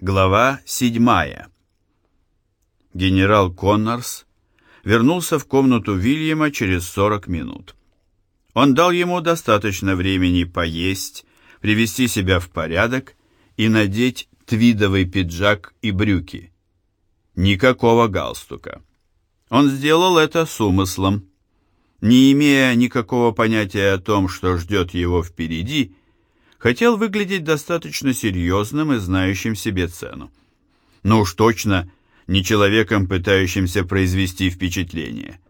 Глава седьмая. Генерал Коннорс вернулся в комнату Вильяма через 40 минут. Он дал ему достаточно времени поесть, привести себя в порядок и надеть твидовый пиджак и брюки. Никакого галстука. Он сделал это с умыслом. Не имея никакого понятия о том, что ждет его впереди, хотел выглядеть достаточно серьезным и знающим себе цену. Но уж точно не человеком, пытающимся произвести впечатление.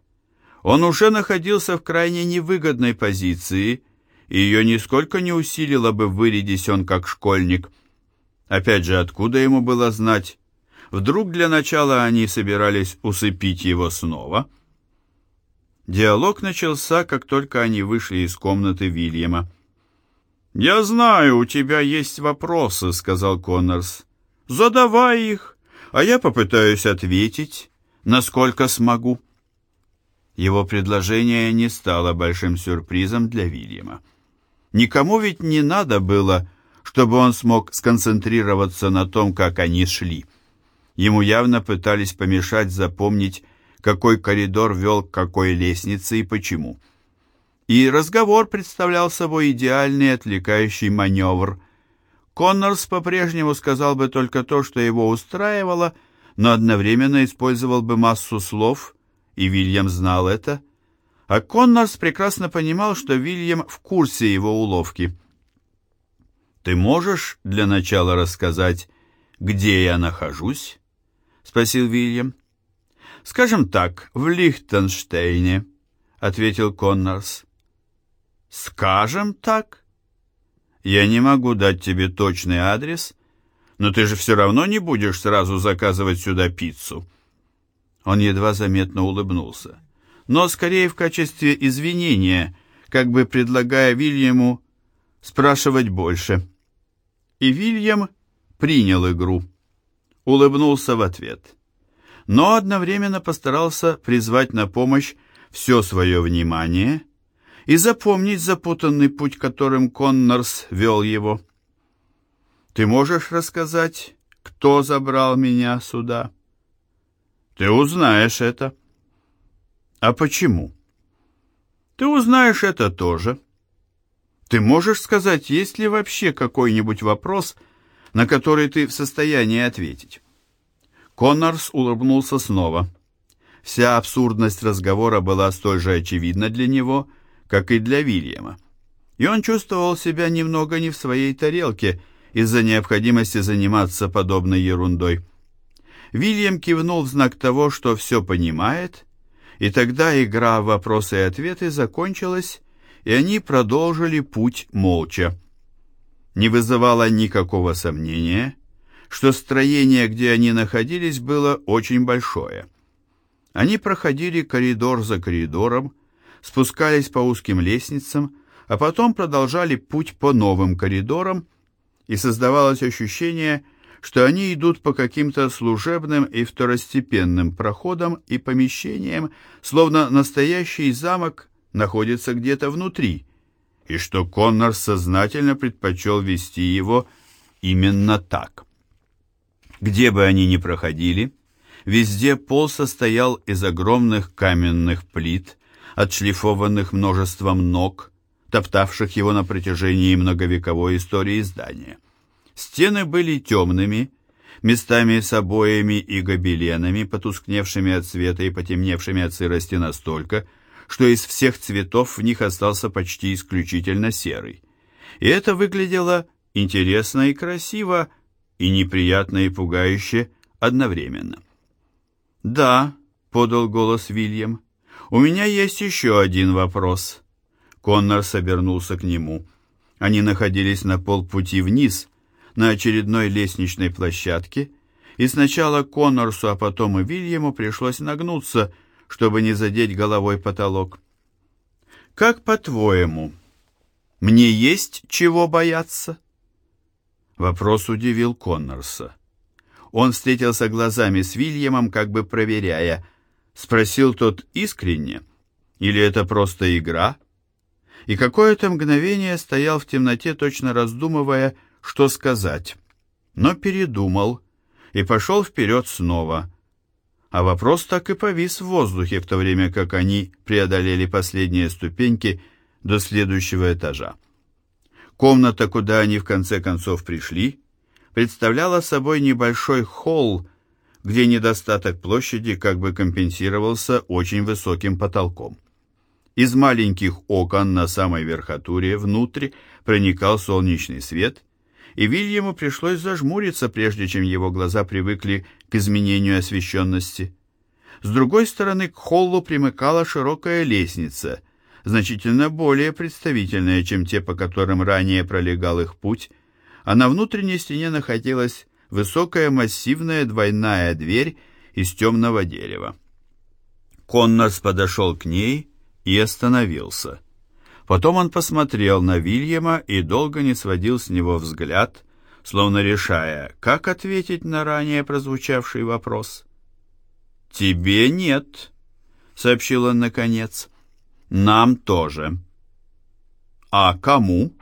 Он уже находился в крайне невыгодной позиции, и ее нисколько не усилило бы, вырядись он как школьник. Опять же, откуда ему было знать? Вдруг для начала они собирались усыпить его снова? Диалог начался, как только они вышли из комнаты Вильяма. «Я знаю, у тебя есть вопросы», — сказал Коннорс. «Задавай их, а я попытаюсь ответить, насколько смогу». Его предложение не стало большим сюрпризом для Вильяма. Никому ведь не надо было, чтобы он смог сконцентрироваться на том, как они шли. Ему явно пытались помешать запомнить, какой коридор вел к какой лестнице и почему и разговор представлял собой идеальный отвлекающий маневр. Коннорс по-прежнему сказал бы только то, что его устраивало, но одновременно использовал бы массу слов, и Вильям знал это. А Коннорс прекрасно понимал, что Вильям в курсе его уловки. «Ты можешь для начала рассказать, где я нахожусь?» — спросил Вильям. «Скажем так, в Лихтенштейне», — ответил Коннорс. «Скажем так?» «Я не могу дать тебе точный адрес, но ты же все равно не будешь сразу заказывать сюда пиццу». Он едва заметно улыбнулся, но скорее в качестве извинения, как бы предлагая Вильяму спрашивать больше. И Вильям принял игру, улыбнулся в ответ, но одновременно постарался призвать на помощь все свое внимание и запомнить запутанный путь, которым Коннорс вел его. Ты можешь рассказать, кто забрал меня сюда? Ты узнаешь это. А почему? Ты узнаешь это тоже. Ты можешь сказать, есть ли вообще какой-нибудь вопрос, на который ты в состоянии ответить? Коннорс улыбнулся снова. Вся абсурдность разговора была столь же очевидна для него, как и для Вильяма. И он чувствовал себя немного не в своей тарелке из-за необходимости заниматься подобной ерундой. Вильям кивнул в знак того, что все понимает, и тогда игра вопросы и ответы закончилась, и они продолжили путь молча. Не вызывало никакого сомнения, что строение, где они находились, было очень большое. Они проходили коридор за коридором, спускались по узким лестницам, а потом продолжали путь по новым коридорам, и создавалось ощущение, что они идут по каким-то служебным и второстепенным проходам и помещениям, словно настоящий замок находится где-то внутри, и что Коннор сознательно предпочел вести его именно так. Где бы они ни проходили, везде пол состоял из огромных каменных плит, отшлифованных множеством ног, топтавших его на протяжении многовековой истории здания. Стены были темными, местами с обоями и гобеленами, потускневшими от света и потемневшими от сырости настолько, что из всех цветов в них остался почти исключительно серый. И это выглядело интересно и красиво, и неприятно и пугающе одновременно. «Да», — подал голос Вильям, «У меня есть еще один вопрос». Коннор собернулся к нему. Они находились на полпути вниз, на очередной лестничной площадке, и сначала Коннорсу, а потом и Вильяму пришлось нагнуться, чтобы не задеть головой потолок. «Как по-твоему, мне есть чего бояться?» Вопрос удивил Коннорса. Он встретился глазами с Вильямом, как бы проверяя – Спросил тот искренне, или это просто игра? И какое-то мгновение стоял в темноте, точно раздумывая, что сказать. но передумал и пошел вперед снова. А вопрос так и повис в воздухе, в то время как они преодолели последние ступеньки до следующего этажа. Комната, куда они в конце концов пришли, представляла собой небольшой холл, где недостаток площади как бы компенсировался очень высоким потолком. Из маленьких окон на самой верхотуре внутрь проникал солнечный свет, и Вильяму пришлось зажмуриться, прежде чем его глаза привыкли к изменению освещенности. С другой стороны к холлу примыкала широкая лестница, значительно более представительная, чем те, по которым ранее пролегал их путь, а на внутренней стене находилась высокая массивная двойная дверь из темного дерева. Коннорс подошел к ней и остановился. Потом он посмотрел на Вильяма и долго не сводил с него взгляд, словно решая, как ответить на ранее прозвучавший вопрос. «Тебе нет», — сообщил он наконец. «Нам тоже». «А кому?»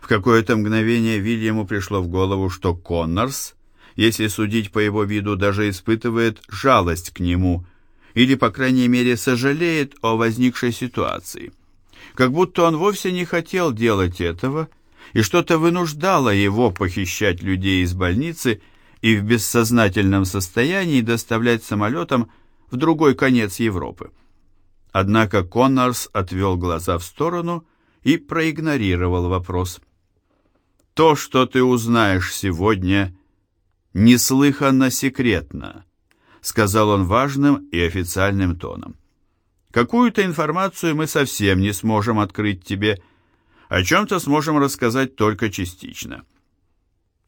В какое-то мгновение Вильяму пришло в голову, что Коннорс, если судить по его виду, даже испытывает жалость к нему или, по крайней мере, сожалеет о возникшей ситуации как будто он вовсе не хотел делать этого, и что-то вынуждало его похищать людей из больницы и в бессознательном состоянии доставлять самолетом в другой конец Европы. Однако Коннорс отвел глаза в сторону и проигнорировал вопрос. «То, что ты узнаешь сегодня, неслыханно секретно», сказал он важным и официальным тоном. Какую-то информацию мы совсем не сможем открыть тебе, о чем-то сможем рассказать только частично.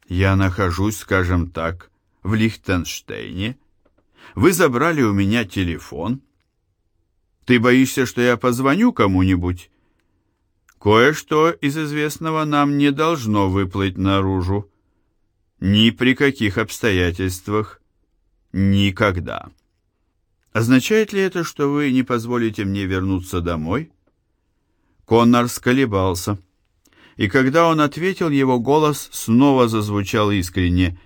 Я нахожусь, скажем так, в Лихтенштейне. Вы забрали у меня телефон. Ты боишься, что я позвоню кому-нибудь? Кое-что из известного нам не должно выплыть наружу. Ни при каких обстоятельствах. Никогда. Означает ли это, что вы не позволите мне вернуться домой? Коннор сколебался. И когда он ответил, его голос снова зазвучал искренне.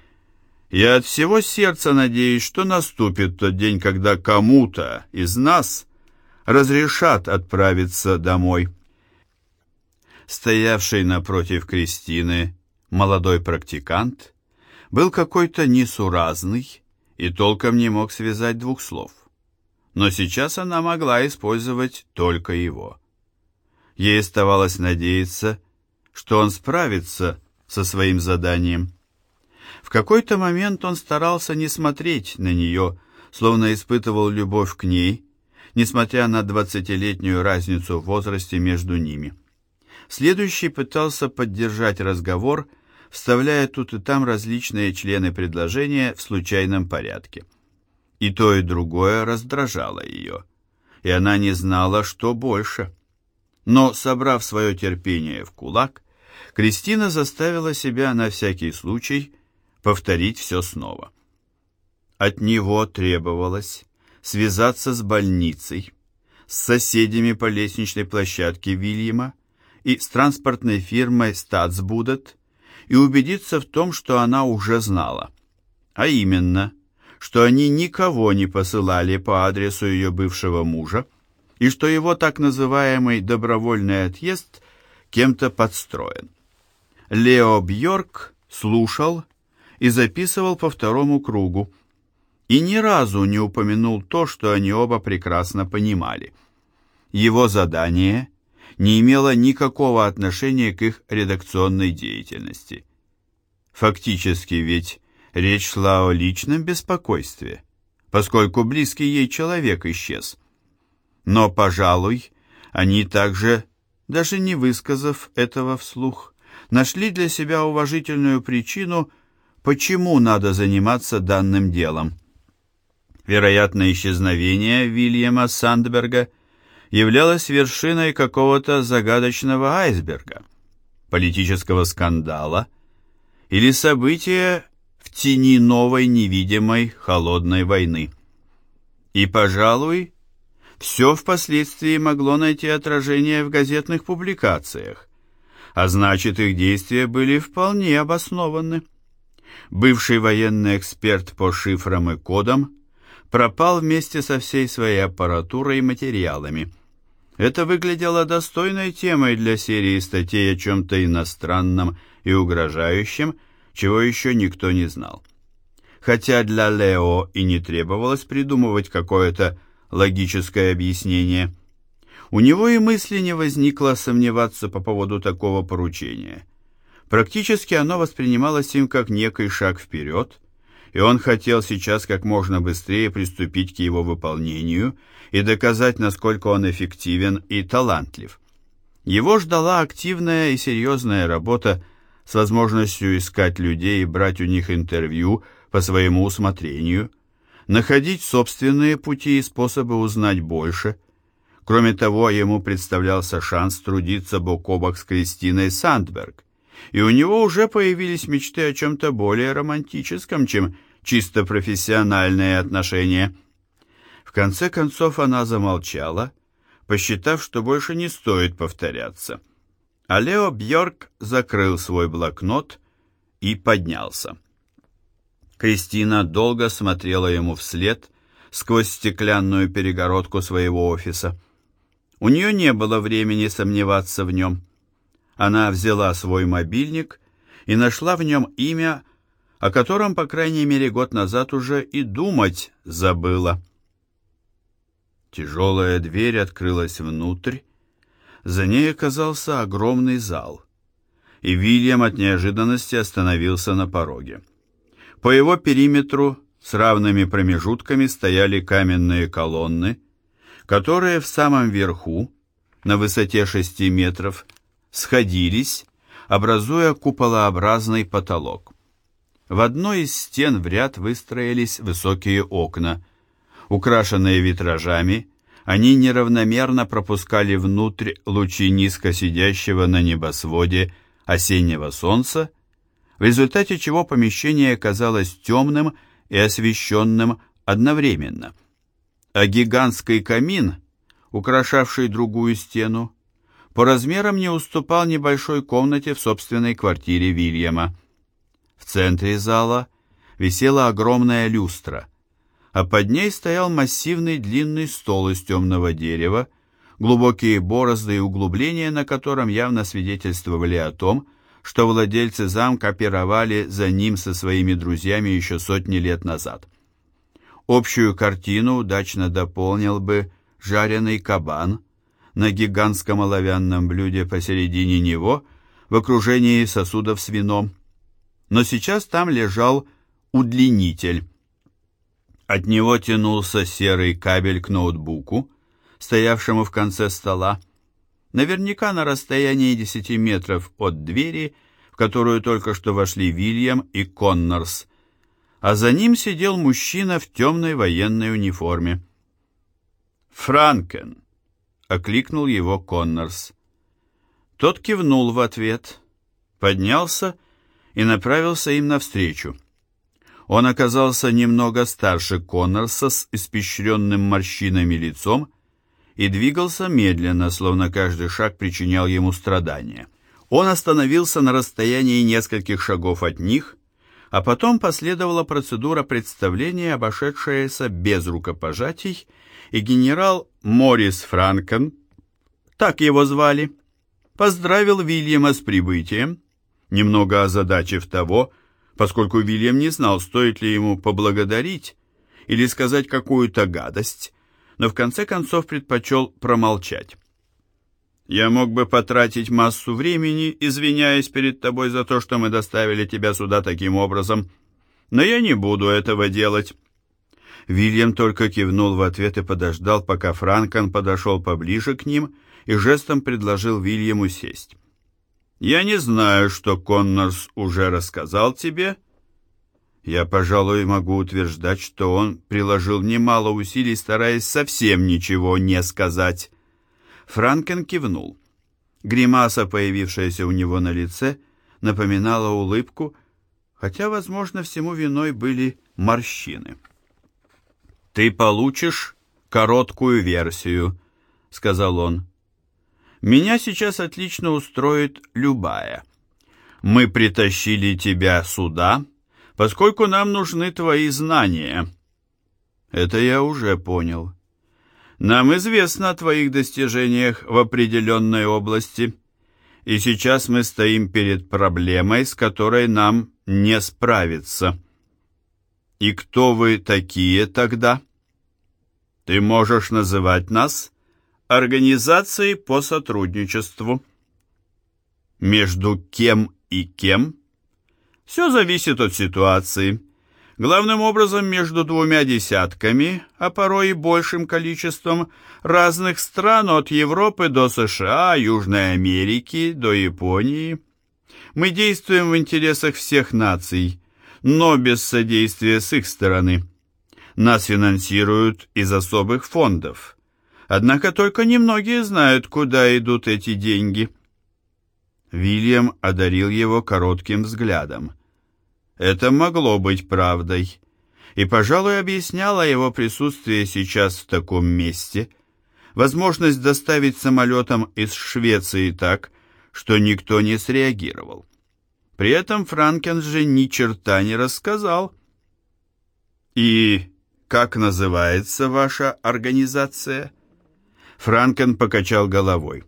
«Я от всего сердца надеюсь, что наступит тот день, когда кому-то из нас разрешат отправиться домой». Стоявший напротив Кристины молодой практикант был какой-то несуразный и толком не мог связать двух слов но сейчас она могла использовать только его. Ей оставалось надеяться, что он справится со своим заданием. В какой-то момент он старался не смотреть на нее, словно испытывал любовь к ней, несмотря на двадцатилетнюю разницу в возрасте между ними. Следующий пытался поддержать разговор, вставляя тут и там различные члены предложения в случайном порядке. И то, и другое раздражало ее, и она не знала, что больше. Но, собрав свое терпение в кулак, Кристина заставила себя на всякий случай повторить все снова. От него требовалось связаться с больницей, с соседями по лестничной площадке Вильяма и с транспортной фирмой «Статсбудет» и убедиться в том, что она уже знала. А именно, что они никого не посылали по адресу ее бывшего мужа, и что его так называемый добровольный отъезд кем-то подстроен. Лео Бьорк слушал и записывал по второму кругу, и ни разу не упомянул то, что они оба прекрасно понимали. Его задание не имело никакого отношения к их редакционной деятельности. Фактически ведь Речь шла о личном беспокойстве, поскольку близкий ей человек исчез. Но, пожалуй, они также, даже не высказав этого вслух, нашли для себя уважительную причину, почему надо заниматься данным делом. Вероятно, исчезновение Вильяма Сандберга являлось вершиной какого-то загадочного айсберга, политического скандала или события, в тени новой невидимой холодной войны. И, пожалуй, все впоследствии могло найти отражение в газетных публикациях, а значит, их действия были вполне обоснованы. Бывший военный эксперт по шифрам и кодам пропал вместе со всей своей аппаратурой и материалами. Это выглядело достойной темой для серии статей о чем-то иностранном и угрожающем, чего еще никто не знал. Хотя для Лео и не требовалось придумывать какое-то логическое объяснение, у него и мысли не возникло сомневаться по поводу такого поручения. Практически оно воспринималось им как некий шаг вперед, и он хотел сейчас как можно быстрее приступить к его выполнению и доказать, насколько он эффективен и талантлив. Его ждала активная и серьезная работа с возможностью искать людей и брать у них интервью по своему усмотрению, находить собственные пути и способы узнать больше. Кроме того, ему представлялся шанс трудиться бок о бок с Кристиной Сандберг, и у него уже появились мечты о чем-то более романтическом, чем чисто профессиональные отношения. В конце концов она замолчала, посчитав, что больше не стоит повторяться. А Лео Бьорк закрыл свой блокнот и поднялся. Кристина долго смотрела ему вслед сквозь стеклянную перегородку своего офиса. У нее не было времени сомневаться в нем. Она взяла свой мобильник и нашла в нем имя, о котором, по крайней мере, год назад уже и думать забыла. Тяжелая дверь открылась внутрь, за ней оказался огромный зал, и Вильям от неожиданности остановился на пороге. По его периметру с равными промежутками стояли каменные колонны, которые в самом верху, на высоте 6 метров, сходились, образуя куполообразный потолок. В одной из стен в ряд выстроились высокие окна. Украшенные витражами, они неравномерно пропускали внутрь лучи низко сидящего на небосводе осеннего солнца, в результате чего помещение казалось темным и освещенным одновременно. А гигантский камин, украшавший другую стену, по размерам не уступал небольшой комнате в собственной квартире Вильяма. В центре зала висела огромная люстра, а под ней стоял массивный длинный стол из темного дерева, глубокие борозды и углубления на котором явно свидетельствовали о том, что владельцы замка пировали за ним со своими друзьями еще сотни лет назад. Общую картину удачно дополнил бы жареный кабан – на гигантском оловянном блюде посередине него в окружении сосудов с вином. Но сейчас там лежал удлинитель. От него тянулся серый кабель к ноутбуку, стоявшему в конце стола, наверняка на расстоянии 10 метров от двери, в которую только что вошли Вильям и Коннорс, а за ним сидел мужчина в темной военной униформе. «Франкен», — окликнул его Коннорс. Тот кивнул в ответ, поднялся и направился им навстречу. Он оказался немного старше Коннорса с испещренным морщинами лицом и двигался медленно, словно каждый шаг причинял ему страдания. Он остановился на расстоянии нескольких шагов от них, а потом последовала процедура представления, обошедшаяся без рукопожатий и генерал Морис Франкен, так его звали, поздравил Вильяма с прибытием, немного озадачив того, поскольку Вильям не знал, стоит ли ему поблагодарить или сказать какую-то гадость, но в конце концов предпочел промолчать. «Я мог бы потратить массу времени, извиняясь перед тобой за то, что мы доставили тебя сюда таким образом, но я не буду этого делать». Вильям только кивнул в ответ и подождал, пока Франкон подошел поближе к ним и жестом предложил Вильяму сесть. «Я не знаю, что Коннорс уже рассказал тебе». Я, пожалуй, могу утверждать, что он приложил немало усилий, стараясь совсем ничего не сказать. Франкен кивнул. Гримаса, появившаяся у него на лице, напоминала улыбку, хотя, возможно, всему виной были морщины. «Ты получишь короткую версию», — сказал он. «Меня сейчас отлично устроит любая. Мы притащили тебя сюда, поскольку нам нужны твои знания. Это я уже понял. Нам известно о твоих достижениях в определенной области, и сейчас мы стоим перед проблемой, с которой нам не справиться. И кто вы такие тогда? Ты можешь называть нас организацией по сотрудничеству. Между кем и кем? Все зависит от ситуации. Главным образом между двумя десятками, а порой и большим количеством разных стран от Европы до США, Южной Америки до Японии. Мы действуем в интересах всех наций, но без содействия с их стороны. Нас финансируют из особых фондов. Однако только немногие знают, куда идут эти деньги. Вильям одарил его коротким взглядом. Это могло быть правдой. И, пожалуй, объясняло его присутствие сейчас в таком месте, возможность доставить самолетом из Швеции так, что никто не среагировал. При этом Франкен же ни черта не рассказал. «И как называется ваша организация?» Франкен покачал головой.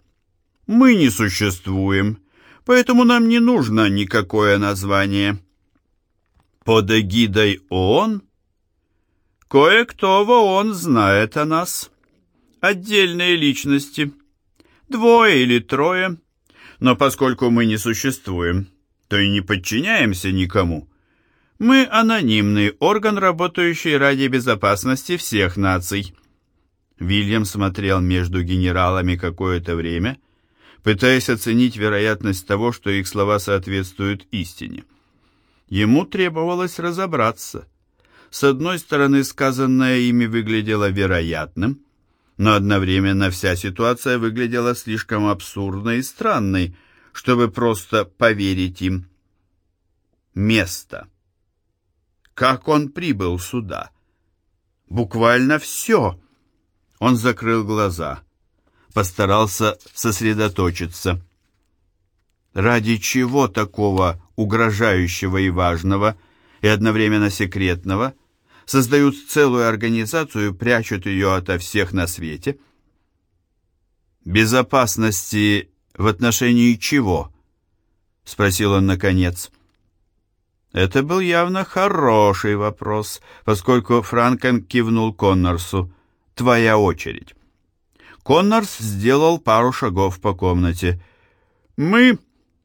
«Мы не существуем, поэтому нам не нужно никакое название» под эгидой ООН? Кое-кто в ООН знает о нас. Отдельные личности. Двое или трое. Но поскольку мы не существуем, то и не подчиняемся никому. Мы анонимный орган, работающий ради безопасности всех наций. Вильям смотрел между генералами какое-то время, пытаясь оценить вероятность того, что их слова соответствуют истине. Ему требовалось разобраться. С одной стороны, сказанное ими выглядело вероятным, но одновременно вся ситуация выглядела слишком абсурдной и странной, чтобы просто поверить им. Место. Как он прибыл сюда? Буквально все. Он закрыл глаза, постарался сосредоточиться. Ради чего такого угрожающего и важного, и одновременно секретного, создают целую организацию, прячут ее ото всех на свете? «Безопасности в отношении чего?» — спросил он наконец. Это был явно хороший вопрос, поскольку Франкен кивнул Коннорсу. «Твоя очередь». Коннорс сделал пару шагов по комнате. «Мы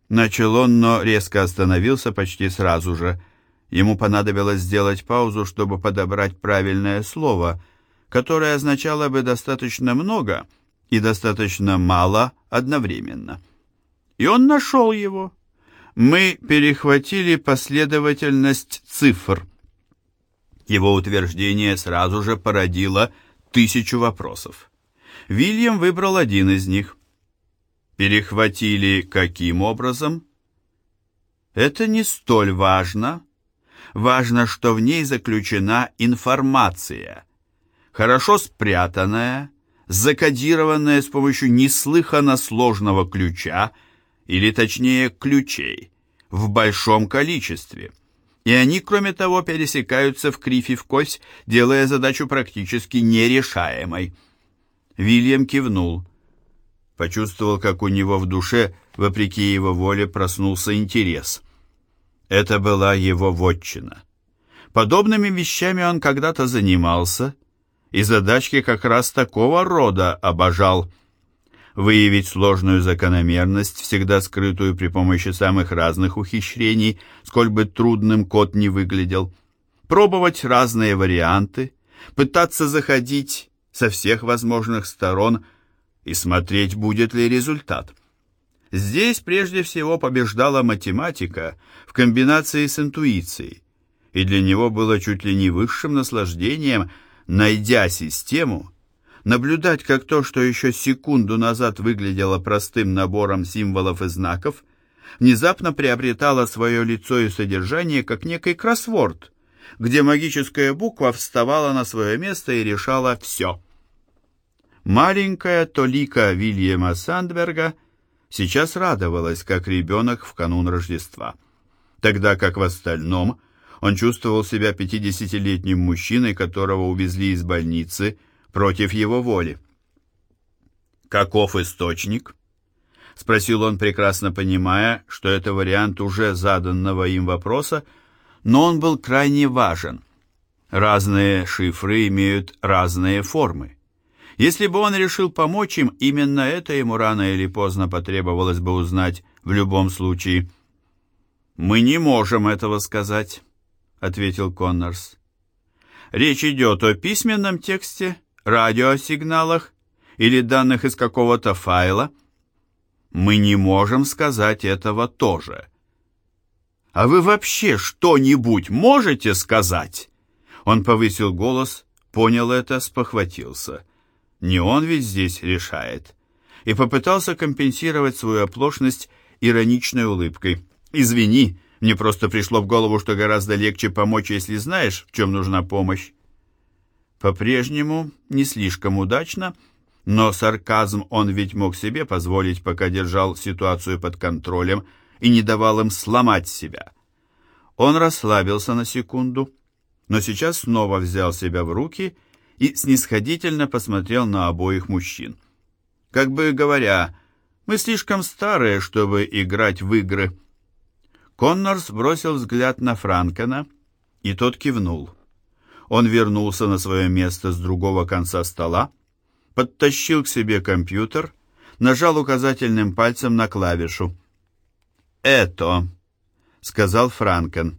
Начал он, но резко остановился почти сразу же. Ему понадобилось сделать паузу, чтобы подобрать правильное слово, которое означало бы достаточно много и достаточно мало одновременно. И он нашел его. Мы перехватили последовательность цифр. Его утверждение сразу же породило тысячу вопросов. Вильям выбрал один из них – Перехватили каким образом? Это не столь важно. Важно, что в ней заключена информация, хорошо спрятанная, закодированная с помощью неслыханно сложного ключа, или точнее ключей, в большом количестве. И они, кроме того, пересекаются в кривь и в кость, делая задачу практически нерешаемой. Вильям кивнул. Почувствовал, как у него в душе, вопреки его воле, проснулся интерес. Это была его вотчина. Подобными вещами он когда-то занимался, и задачки как раз такого рода обожал. Выявить сложную закономерность, всегда скрытую при помощи самых разных ухищрений, сколь бы трудным код не выглядел. Пробовать разные варианты, пытаться заходить со всех возможных сторон – и смотреть, будет ли результат. Здесь прежде всего побеждала математика в комбинации с интуицией, и для него было чуть ли не высшим наслаждением, найдя систему, наблюдать, как то, что еще секунду назад выглядело простым набором символов и знаков, внезапно приобретало свое лицо и содержание, как некий кроссворд, где магическая буква вставала на свое место и решала все. Маленькая Толика Вильяма Сандберга сейчас радовалась, как ребенок в канун Рождества, тогда как в остальном Он чувствовал себя пятидесятилетним мужчиной, которого увезли из больницы против его воли. «Каков источник?» — спросил он, прекрасно понимая, что это вариант уже заданного им вопроса, но он был крайне важен. Разные шифры имеют разные формы. Если бы он решил помочь им, именно это ему рано или поздно потребовалось бы узнать в любом случае. «Мы не можем этого сказать», — ответил Коннорс. «Речь идет о письменном тексте, радиосигналах или данных из какого-то файла?» мы не можем сказать этого тоже. А вы вообще что-нибудь можете сказать? Он повысил голос, понял это, спохватился. Не он ведь здесь решает. И попытался компенсировать свою оплошность ироничной улыбкой. «Извини, мне просто пришло в голову, что гораздо легче помочь, если знаешь, в чем нужна помощь». По-прежнему не слишком удачно, но сарказм он ведь мог себе позволить, пока держал ситуацию под контролем и не давал им сломать себя. Он расслабился на секунду, но сейчас снова взял себя в руки и снисходительно посмотрел на обоих мужчин. Как бы говоря, мы слишком старые, чтобы играть в игры. Коннорс бросил взгляд на Франкена, и тот кивнул. Он вернулся на свое место с другого конца стола, подтащил к себе компьютер, нажал указательным пальцем на клавишу. «Это», — сказал Франкен.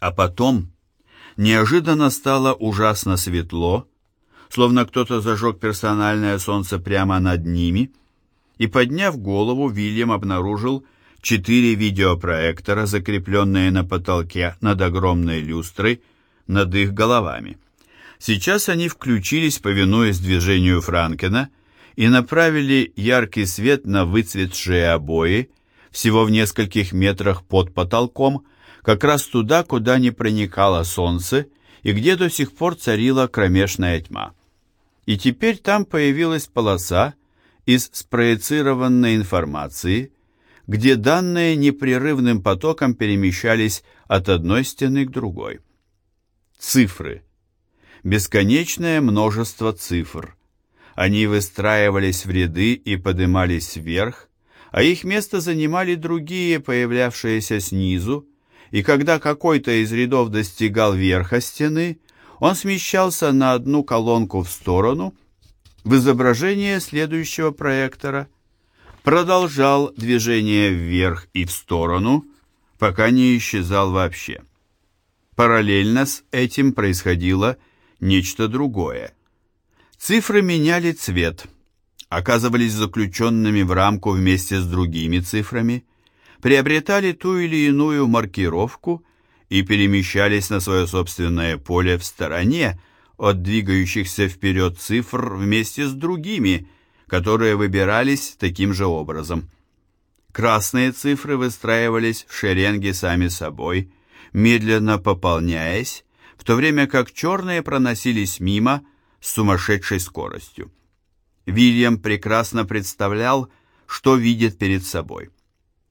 А потом неожиданно стало ужасно светло, словно кто-то зажег персональное солнце прямо над ними, и, подняв голову, Вильям обнаружил четыре видеопроектора, закрепленные на потолке над огромной люстрой над их головами. Сейчас они включились, повинуясь движению Франкена, и направили яркий свет на выцветшие обои, всего в нескольких метрах под потолком, как раз туда, куда не проникало солнце и где до сих пор царила кромешная тьма. И теперь там появилась полоса из спроецированной информации, где данные непрерывным потоком перемещались от одной стены к другой. Цифры – бесконечное множество цифр. Они выстраивались в ряды и поднимались вверх, а их место занимали другие, появлявшиеся снизу, и когда какой-то из рядов достигал верха стены, он смещался на одну колонку в сторону в изображение следующего проектора, продолжал движение вверх и в сторону, пока не исчезал вообще. Параллельно с этим происходило нечто другое. Цифры меняли цвет, оказывались заключенными в рамку вместе с другими цифрами, приобретали ту или иную маркировку и перемещались на свое собственное поле в стороне от двигающихся вперед цифр вместе с другими, которые выбирались таким же образом. Красные цифры выстраивались в шеренги сами собой, медленно пополняясь, в то время как черные проносились мимо с сумасшедшей скоростью. Вильям прекрасно представлял, что видит перед собой.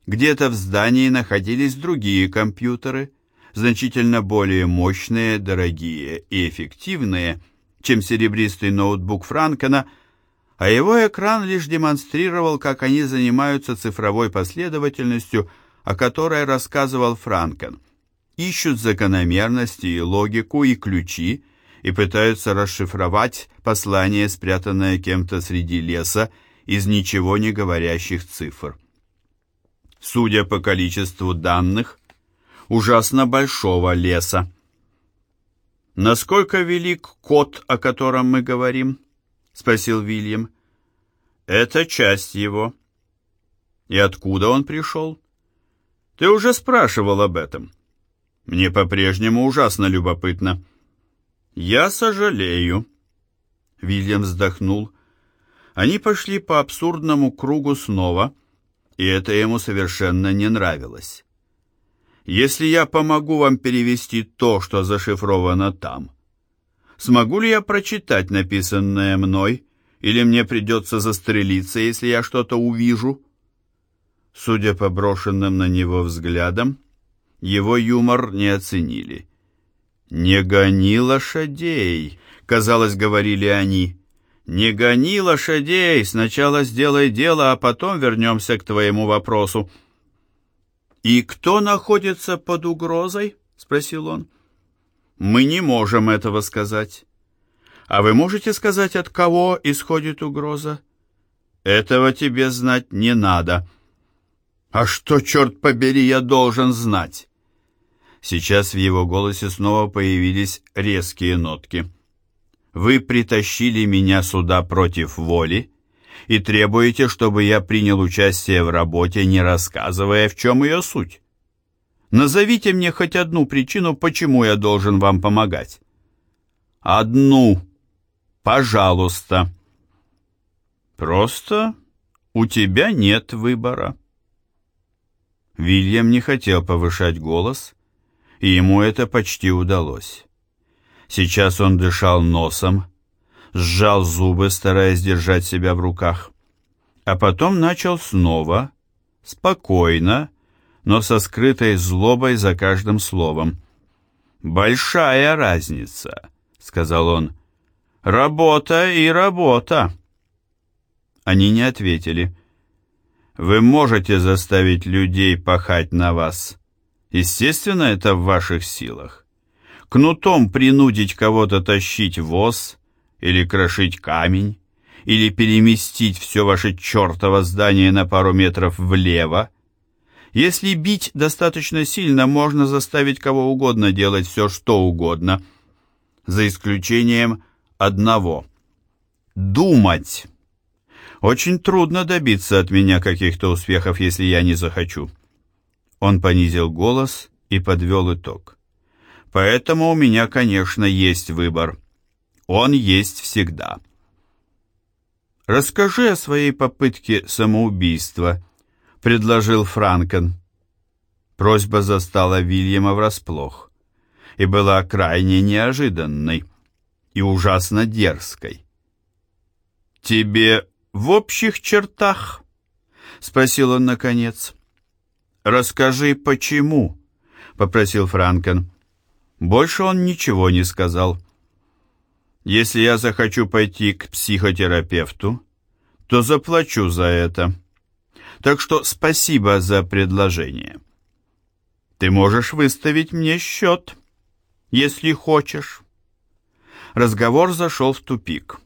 Где-то в здании находились другие компьютеры, значительно более мощные, дорогие и эффективные, чем серебристый ноутбук Франкена, а его экран лишь демонстрировал, как они занимаются цифровой последовательностью, о которой рассказывал Франкен – ищут закономерности и логику и ключи и пытаются расшифровать послание, спрятанное кем-то среди леса из ничего не говорящих цифр. Судя по количеству данных, ужасно большого леса. «Насколько велик кот, о котором мы говорим?» — спросил Вильям. «Это часть его». «И откуда он пришел?» «Ты уже спрашивал об этом». Мне по-прежнему ужасно любопытно. Я сожалею. Вильям вздохнул. Они пошли по абсурдному кругу снова, и это ему совершенно не нравилось. Если я помогу вам перевести то, что зашифровано там, смогу ли я прочитать написанное мной, или мне придется застрелиться, если я что-то увижу? Судя по брошенным на него взглядам, Его юмор не оценили. «Не гони лошадей», — казалось, говорили они. «Не гони лошадей, сначала сделай дело, а потом вернемся к твоему вопросу». «И кто находится под угрозой?» — спросил он. «Мы не можем этого сказать». «А вы можете сказать, от кого исходит угроза?» «Этого тебе знать не надо». «А что, черт побери, я должен знать?» Сейчас в его голосе снова появились резкие нотки. «Вы притащили меня сюда против воли и требуете, чтобы я принял участие в работе, не рассказывая, в чем ее суть. Назовите мне хоть одну причину, почему я должен вам помогать». «Одну. Пожалуйста». «Просто у тебя нет выбора». Вильям не хотел повышать голос, и ему это почти удалось. Сейчас он дышал носом, сжал зубы, стараясь держать себя в руках, а потом начал снова, спокойно, но со скрытой злобой за каждым словом. «Большая разница», — сказал он. «Работа и работа». Они не ответили. «Вы можете заставить людей пахать на вас», Естественно, это в ваших силах. Кнутом принудить кого-то тащить воз или крошить камень, или переместить все ваше чертово здание на пару метров влево. Если бить достаточно сильно, можно заставить кого угодно делать все, что угодно, за исключением одного — думать. Очень трудно добиться от меня каких-то успехов, если я не захочу. Он понизил голос и подвел итог. Поэтому у меня, конечно, есть выбор. Он есть всегда. «Расскажи о своей попытке самоубийства», — предложил Франкен. Просьба застала Вильяма врасплох и была крайне неожиданной и ужасно дерзкой. «Тебе в общих чертах?» — спросил он наконец. «Расскажи, почему?» — попросил Франкен. Больше он ничего не сказал. «Если я захочу пойти к психотерапевту, то заплачу за это. Так что спасибо за предложение. Ты можешь выставить мне счет, если хочешь». Разговор зашел в тупик.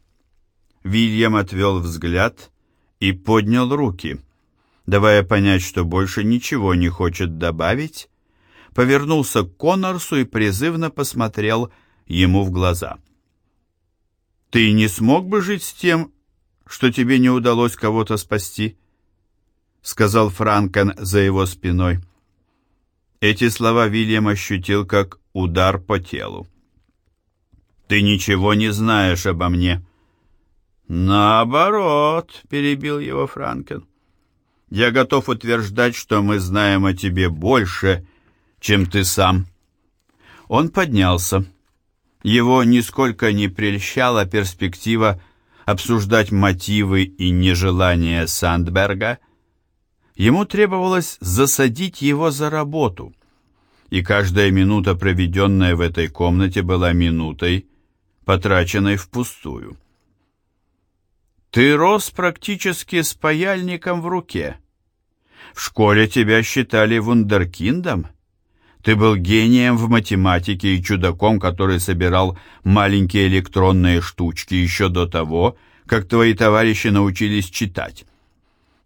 Вильям отвел взгляд и поднял руки — давая понять, что больше ничего не хочет добавить, повернулся к Коннорсу и призывно посмотрел ему в глаза. «Ты не смог бы жить с тем, что тебе не удалось кого-то спасти?» — сказал Франкен за его спиной. Эти слова Вильям ощутил как удар по телу. «Ты ничего не знаешь обо мне». «Наоборот», — перебил его Франкен. Я готов утверждать, что мы знаем о тебе больше, чем ты сам». Он поднялся. Его нисколько не прельщала перспектива обсуждать мотивы и нежелание Сандберга. Ему требовалось засадить его за работу, и каждая минута, проведенная в этой комнате, была минутой, потраченной впустую. Ты рос практически с паяльником в руке. В школе тебя считали вундеркиндом. Ты был гением в математике и чудаком, который собирал маленькие электронные штучки еще до того, как твои товарищи научились читать.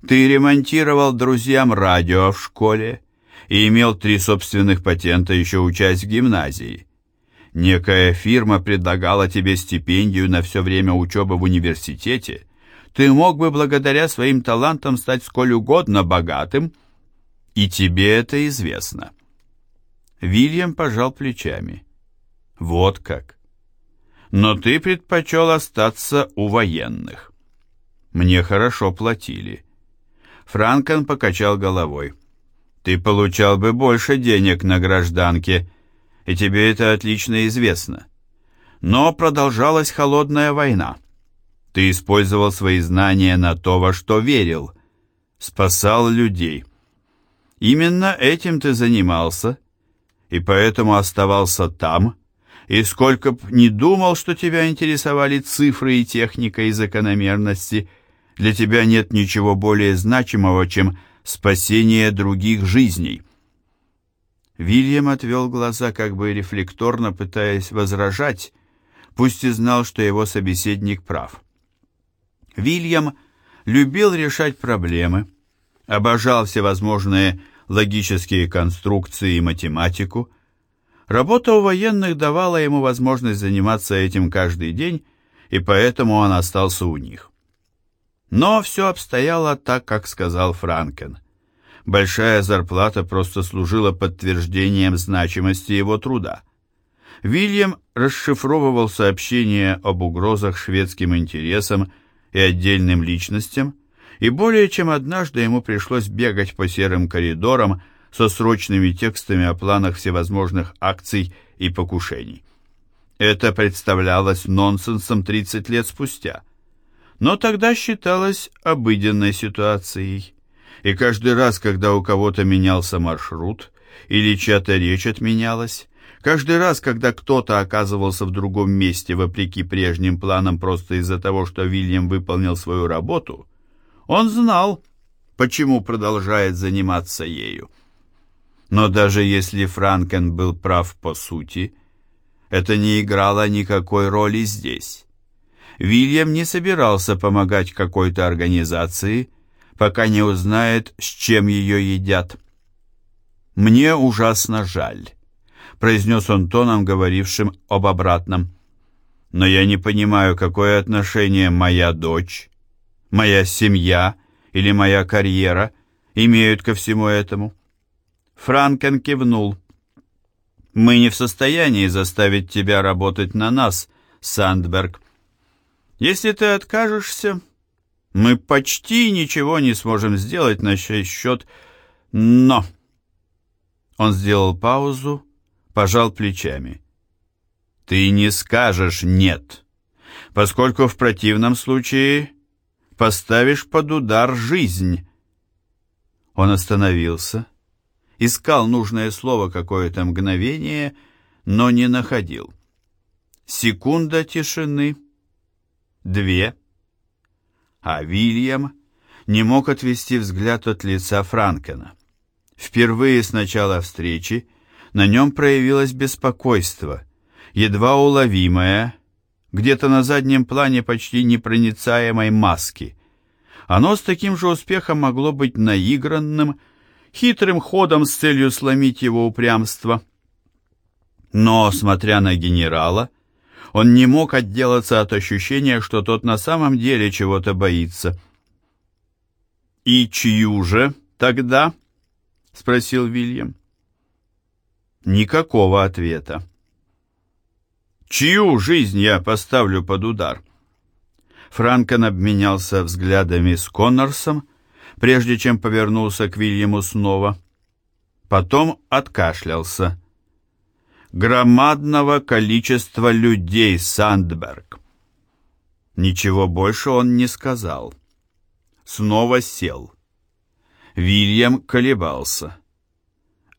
Ты ремонтировал друзьям радио в школе и имел три собственных патента, еще учась в гимназии. Некая фирма предлагала тебе стипендию на все время учебы в университете, ты мог бы благодаря своим талантам стать сколь угодно богатым, и тебе это известно. Вильям пожал плечами. Вот как. Но ты предпочел остаться у военных. Мне хорошо платили. Франкен покачал головой. Ты получал бы больше денег на гражданке, и тебе это отлично известно. Но продолжалась холодная война. Ты использовал свои знания на то, во что верил. Спасал людей. Именно этим ты занимался, и поэтому оставался там, и сколько б не думал, что тебя интересовали цифры и техника и закономерности, для тебя нет ничего более значимого, чем спасение других жизней. Вильям отвел глаза, как бы рефлекторно пытаясь возражать, пусть и знал, что его собеседник прав. Вильям любил решать проблемы, обожал всевозможные логические конструкции и математику. Работа у военных давала ему возможность заниматься этим каждый день, и поэтому он остался у них. Но все обстояло так, как сказал Франкен. Большая зарплата просто служила подтверждением значимости его труда. Вильям расшифровывал сообщения об угрозах шведским интересам и отдельным личностям, и более чем однажды ему пришлось бегать по серым коридорам со срочными текстами о планах всевозможных акций и покушений. Это представлялось нонсенсом 30 лет спустя, но тогда считалось обыденной ситуацией. И каждый раз, когда у кого-то менялся маршрут или чья-то речь отменялась, Каждый раз, когда кто-то оказывался в другом месте вопреки прежним планам просто из-за того, что Вильям выполнил свою работу, он знал, почему продолжает заниматься ею. Но даже если Франкен был прав по сути, это не играло никакой роли здесь. Вильям не собирался помогать какой-то организации, пока не узнает, с чем ее едят. «Мне ужасно жаль» произнес он тоном, говорившим об обратном. «Но я не понимаю, какое отношение моя дочь, моя семья или моя карьера имеют ко всему этому». Франкен кивнул. «Мы не в состоянии заставить тебя работать на нас, Сандберг. Если ты откажешься, мы почти ничего не сможем сделать на счет «но». Он сделал паузу, пожал плечами. «Ты не скажешь «нет», поскольку в противном случае поставишь под удар жизнь». Он остановился, искал нужное слово какое-то мгновение, но не находил. Секунда тишины, две, а Вильям не мог отвести взгляд от лица Франкена. Впервые с начала встречи на нем проявилось беспокойство, едва уловимое, где-то на заднем плане почти непроницаемой маски. Оно с таким же успехом могло быть наигранным, хитрым ходом с целью сломить его упрямство. Но, смотря на генерала, он не мог отделаться от ощущения, что тот на самом деле чего-то боится. «И чью же тогда?» — спросил Вильям. Никакого ответа. Чью жизнь я поставлю под удар? Франкен обменялся взглядами с Коннорсом, прежде чем повернулся к Вильяму снова. Потом откашлялся. Громадного количества людей, Сандберг. Ничего больше он не сказал. Снова сел. Вильям колебался.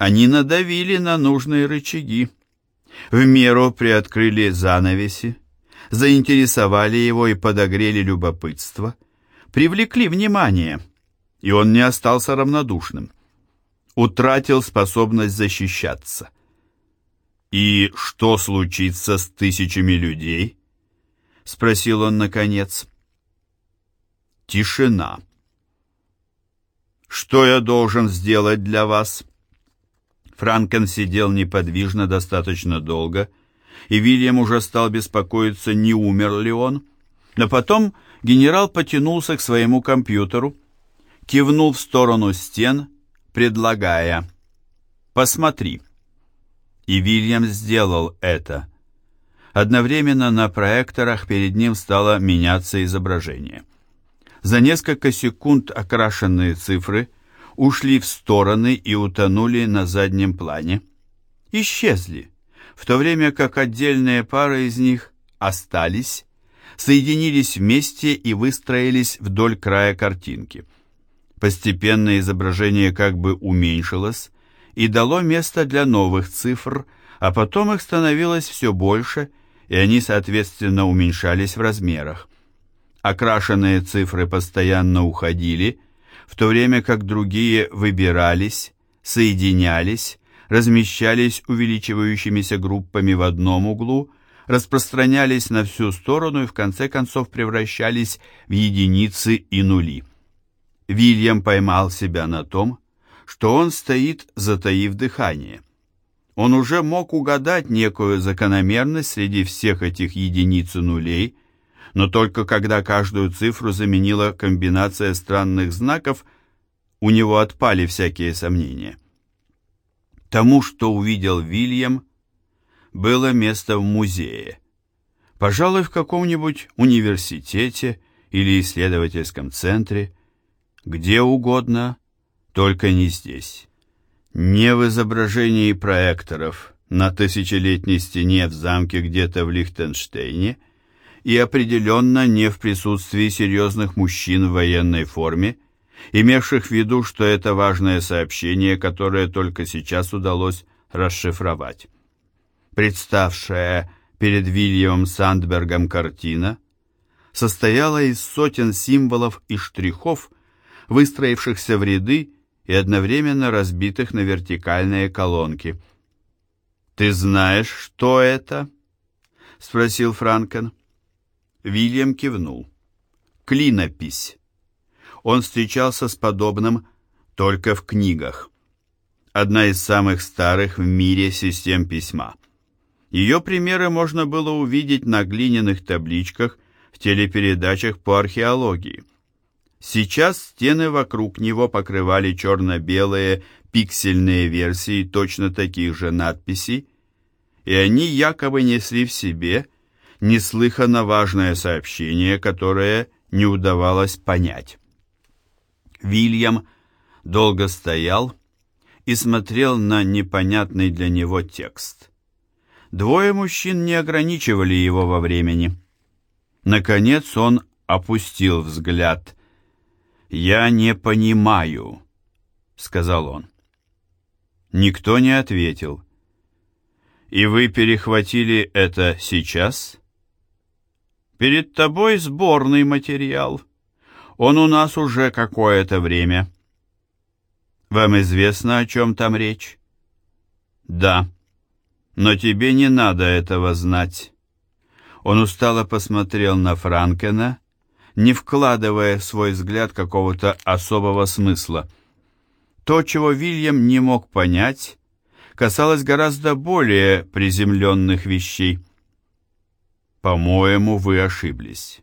Они надавили на нужные рычаги. В меру приоткрыли занавеси, заинтересовали его и подогрели любопытство, привлекли внимание, и он не остался равнодушным. Утратил способность защищаться. «И что случится с тысячами людей?» — спросил он наконец. Тишина. «Что я должен сделать для вас?» Франкен сидел неподвижно достаточно долго, и Вильям уже стал беспокоиться, не умер ли он. Но потом генерал потянулся к своему компьютеру, кивнул в сторону стен, предлагая «Посмотри». И Вильям сделал это. Одновременно на проекторах перед ним стало меняться изображение. За несколько секунд окрашенные цифры – ушли в стороны и утонули на заднем плане. Исчезли, в то время как отдельные пары из них остались, соединились вместе и выстроились вдоль края картинки. Постепенно изображение как бы уменьшилось и дало место для новых цифр, а потом их становилось все больше, и они, соответственно, уменьшались в размерах. Окрашенные цифры постоянно уходили, в то время как другие выбирались, соединялись, размещались увеличивающимися группами в одном углу, распространялись на всю сторону и в конце концов превращались в единицы и нули. Вильям поймал себя на том, что он стоит, затаив дыхание. Он уже мог угадать некую закономерность среди всех этих единиц и нулей, но только когда каждую цифру заменила комбинация странных знаков, у него отпали всякие сомнения. Тому, что увидел Вильям, было место в музее. Пожалуй, в каком-нибудь университете или исследовательском центре, где угодно, только не здесь. Не в изображении проекторов на тысячелетней стене в замке где-то в Лихтенштейне и определенно не в присутствии серьезных мужчин в военной форме, имевших в виду, что это важное сообщение, которое только сейчас удалось расшифровать. Представшая перед Вильямом Сандбергом картина состояла из сотен символов и штрихов, выстроившихся в ряды и одновременно разбитых на вертикальные колонки. «Ты знаешь, что это?» — спросил Франкен. Вильям кивнул. «Клинопись» он встречался с подобным только в книгах. Одна из самых старых в мире систем письма. Ее примеры можно было увидеть на глиняных табличках в телепередачах по археологии. Сейчас стены вокруг него покрывали черно-белые пиксельные версии точно таких же надписей, и они якобы несли в себе неслыханно важное сообщение, которое не удавалось понять. Вильям долго стоял и смотрел на непонятный для него текст. Двое мужчин не ограничивали его во времени. Наконец он опустил взгляд. «Я не понимаю», — сказал он. Никто не ответил. «И вы перехватили это сейчас?» «Перед тобой сборный материал», он у нас уже какое-то время. Вам известно, о чем там речь? Да. Но тебе не надо этого знать. Он устало посмотрел на Франкена, не вкладывая в свой взгляд какого-то особого смысла. То, чего Вильям не мог понять, касалось гораздо более приземленных вещей. «По-моему, вы ошиблись»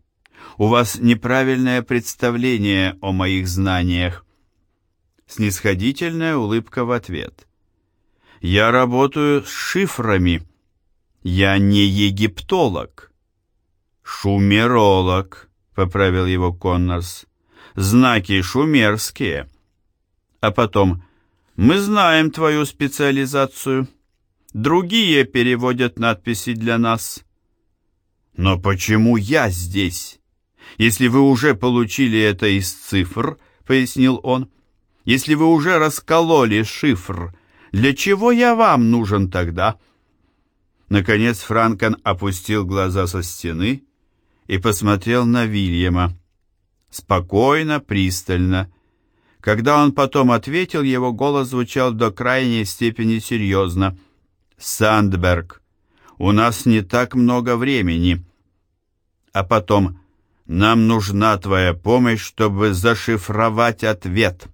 у вас неправильное представление о моих знаниях. Снисходительная улыбка в ответ. Я работаю с шифрами. Я не египтолог. Шумеролог, поправил его Коннорс. Знаки шумерские. А потом, мы знаем твою специализацию. Другие переводят надписи для нас. Но почему я здесь? Если вы уже получили это из цифр, пояснил он, если вы уже раскололи шифр, для чего я вам нужен тогда? Наконец Франкен опустил глаза со стены и посмотрел на Вильяма. Спокойно, пристально. Когда он потом ответил, его голос звучал до крайней степени серьезно. «Сандберг, у нас не так много времени». А потом нам нужна твоя помощь, чтобы зашифровать ответ».